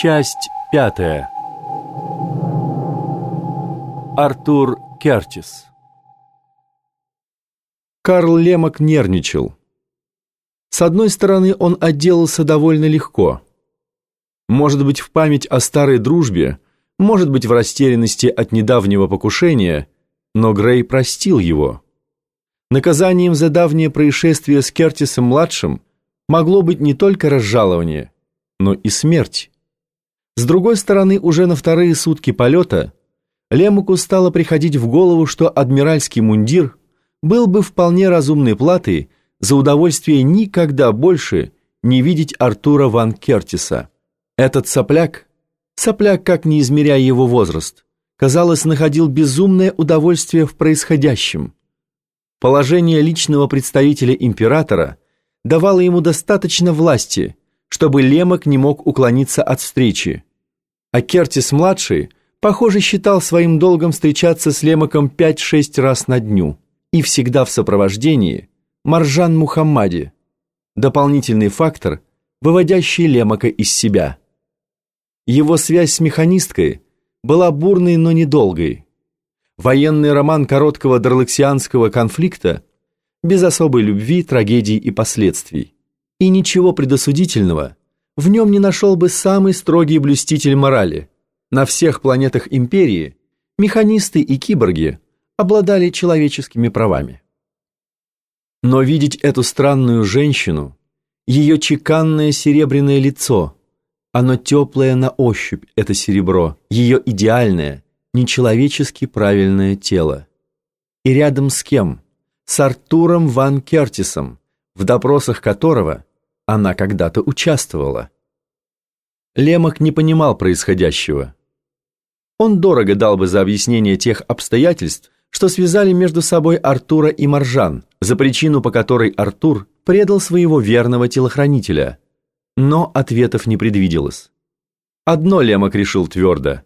Часть пятая. Артур Кертис. Карл Лемок нервничал. С одной стороны, он отделался довольно легко. Может быть, в память о старой дружбе, может быть, в растерянности от недавнего покушения, но Грей простил его. Наказанием за давнее происшествие с Кертисом-младшим могло быть не только разжалование, но и смерть. С другой стороны, уже на вторые сутки полета Лемуку стало приходить в голову, что адмиральский мундир был бы вполне разумной платой за удовольствие никогда больше не видеть Артура Ван Кертиса. Этот сопляк, сопляк как не измеряя его возраст, казалось, находил безумное удовольствие в происходящем. Положение личного представителя императора давало ему достаточно власти, чтобы Лемок не мог уклониться от встречи. А Кертис-младший, похоже, считал своим долгом встречаться с Лемоком 5-6 раз на дню и всегда в сопровождении Маржан Мухаммади, дополнительный фактор, выводящий Лемока из себя. Его связь с механисткой была бурной, но недолгой. Военный роман короткого дарлексианского конфликта без особой любви, трагедий и последствий. И ничего предосудительного в нем не нашел бы самый строгий блюститель морали. На всех планетах империи механисты и киборги обладали человеческими правами. Но видеть эту странную женщину, ее чеканное серебряное лицо, оно теплое на ощупь, это серебро, ее идеальное, нечеловечески правильное тело. И рядом с кем? С Артуром Ван Кертисом, в допросах которого она когда-то участвовала. Лемок не понимал происходящего. Он дорого дал бы за объяснение тех обстоятельств, что связали между собой Артура и Маржан, за причину, по которой Артур предал своего верного телохранителя. Но ответов не предвиделось. Одно Лемок решил твердо.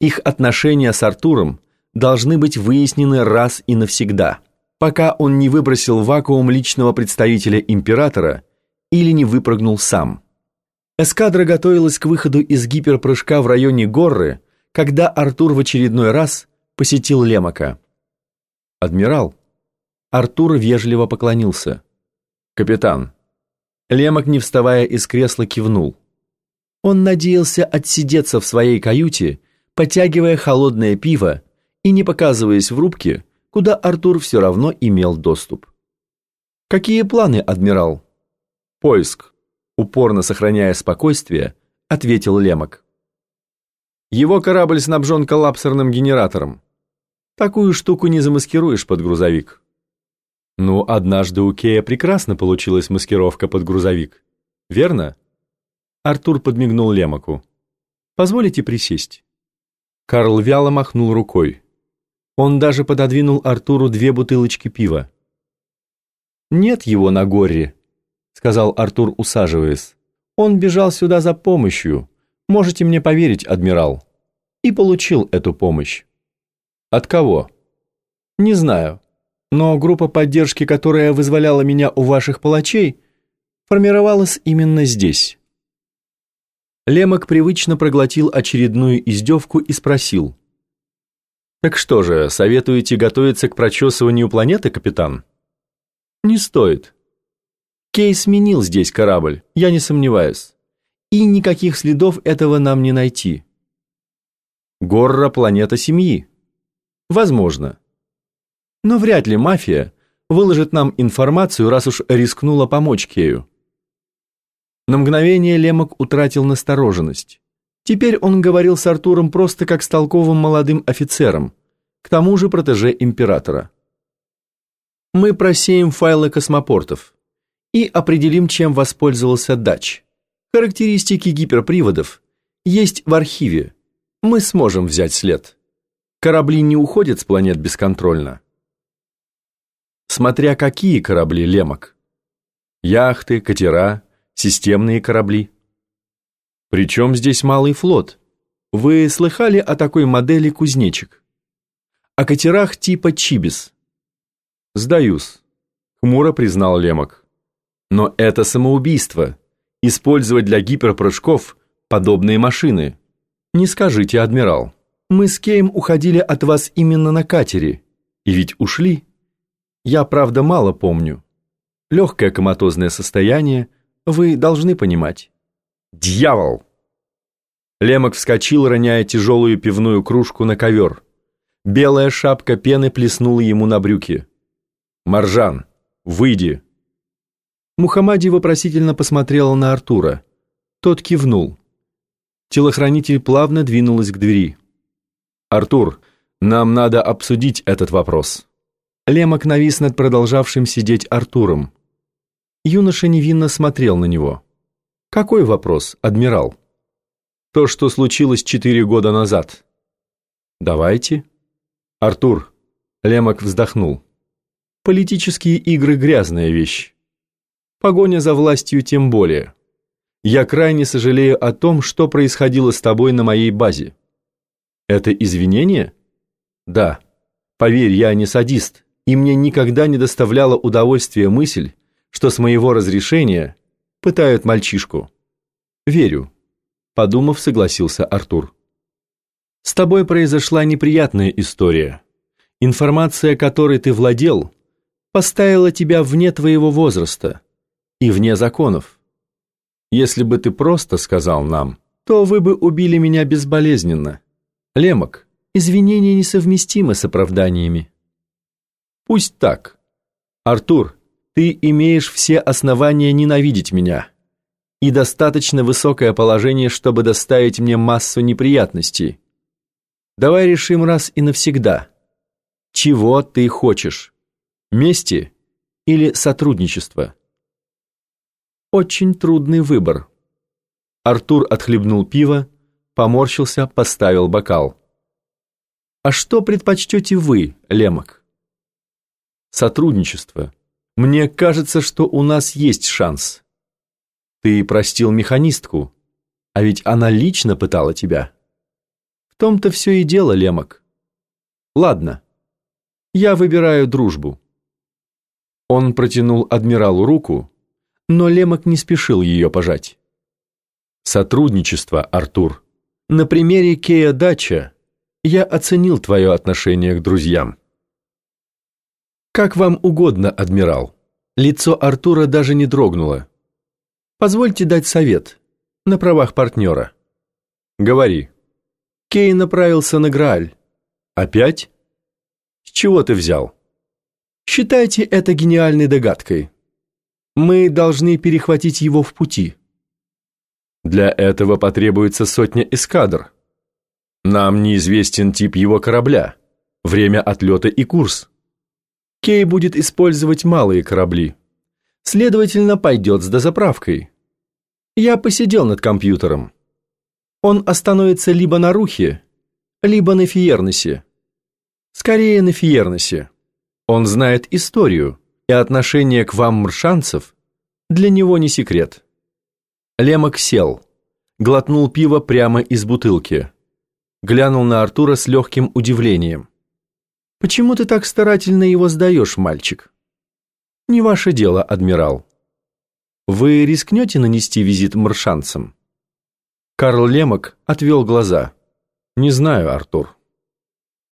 Их отношения с Артуром должны быть выяснены раз и навсегда, пока он не выбросил вакуум личного представителя императора или не выпрыгнул сам. Эскадра готовилась к выходу из гиперпрыжка в районе Горры, когда Артур в очередной раз посетил Лемока. «Адмирал». Артур вежливо поклонился. «Капитан». Лемок, не вставая из кресла, кивнул. Он надеялся отсидеться в своей каюте, потягивая холодное пиво и не показываясь в рубке, куда Артур все равно имел доступ. «Какие планы, адмирал?» «Поиск», упорно сохраняя спокойствие, ответил Лемок. «Его корабль снабжен коллапсерным генератором. Такую штуку не замаскируешь под грузовик. Ну, однажды у Кея прекрасно получилась маскировка под грузовик. Верно? Артур подмигнул Лемаку. Позволите присесть? Карл вяло махнул рукой. Он даже пододвинул Артуру две бутылочки пива. «Нет его на горе», — сказал Артур, усаживаясь. «Он бежал сюда за помощью. Можете мне поверить, адмирал». И получил эту помощь. От кого? Не знаю. Но группа поддержки, которая вызволяла меня у ваших палачей, формировалась именно здесь. Лемок привычно проглотил очередную издевку и спросил. «Так что же, советуете готовиться к прочесыванию планеты, капитан?» «Не стоит. Кей сменил здесь корабль, я не сомневаюсь. И никаких следов этого нам не найти». «Горра – планета семьи», Возможно. Но вряд ли мафия выложит нам информацию, раз уж рискнула помочь Кею. На мгновение Лемок утратил настороженность. Теперь он говорил с Артуром просто как с толковым молодым офицером, к тому же протеже императора. Мы просеем файлы космопортов и определим, чем воспользовался Дач. Характеристики гиперприводов есть в архиве. Мы сможем взять след. Корабли не уходят с планет бесконтрольно. Смотря какие корабли, Лемок. Яхты, катера, системные корабли. Причем здесь малый флот? Вы слыхали о такой модели кузнечик? О катерах типа Чибис? Сдаюсь, хмуро признал Лемок. Но это самоубийство. Использовать для гиперпрыжков подобные машины. Не скажите, адмирал. Мы с Кейм уходили от вас именно на катере. И ведь ушли. Я, правда, мало помню. Легкое коматозное состояние, вы должны понимать. Дьявол! Лемок вскочил, роняя тяжелую пивную кружку на ковер. Белая шапка пены плеснула ему на брюки. «Маржан, выйди!» Мухаммади вопросительно посмотрела на Артура. Тот кивнул. Телохранитель плавно двинулась к двери. «Артур, нам надо обсудить этот вопрос». Лемок навис над продолжавшим сидеть Артуром. Юноша невинно смотрел на него. «Какой вопрос, адмирал?» «То, что случилось четыре года назад». «Давайте». «Артур», — Лемок вздохнул. «Политические игры — грязная вещь. Погоня за властью тем более. Я крайне сожалею о том, что происходило с тобой на моей базе». «Это извинение?» «Да. Поверь, я не садист, и мне никогда не доставляла удовольствия мысль, что с моего разрешения пытают мальчишку. Верю, подумав, согласился Артур. С тобой произошла неприятная история. Информация, которой ты владел, поставила тебя вне твоего возраста и вне законов. Если бы ты просто сказал нам, то вы бы убили меня безболезненно. Лемок, извинения несовместимы с оправданиями. Пусть так. Артур, ты имеешь все основания ненавидеть меня и достаточно высокое положение, чтобы доставить мне массу неприятностей. Давай решим раз и навсегда. Чего ты хочешь? Мести или сотрудничества? Очень трудный выбор. Артур отхлебнул пиво, поморщился, поставил бокал. А что предпочтете вы, Лемок? Сотрудничество. Мне кажется, что у нас есть шанс. Ты простил механистку, а ведь она лично пытала тебя. В том-то все и дело, Лемок. Ладно, я выбираю дружбу. Он протянул адмиралу руку, но Лемок не спешил ее пожать. Сотрудничество, Артур. На примере Кея Дача я оценил твое отношение к друзьям. «Как вам угодно, адмирал». Лицо Артура даже не дрогнуло. «Позвольте дать совет. На правах партнера». «Говори». Кей направился на Грааль. «Опять?» «С чего ты взял?» «Считайте это гениальной догадкой. Мы должны перехватить его в пути». «Для этого потребуется сотня эскадр. Нам неизвестен тип его корабля, время отлета и курс». Кей будет использовать малые корабли. Следовательно, пойдет с дозаправкой. Я посидел над компьютером. Он остановится либо на Рухе, либо на Фиернесе. Скорее на Фиернесе. Он знает историю, и отношение к вам, мршанцев, для него не секрет. Лемок сел, глотнул пиво прямо из бутылки, глянул на Артура с легким удивлением. Почему ты так старательно его сдаешь, мальчик? Не ваше дело, адмирал. Вы рискнете нанести визит маршанцам? Карл Лемок отвел глаза. Не знаю, Артур.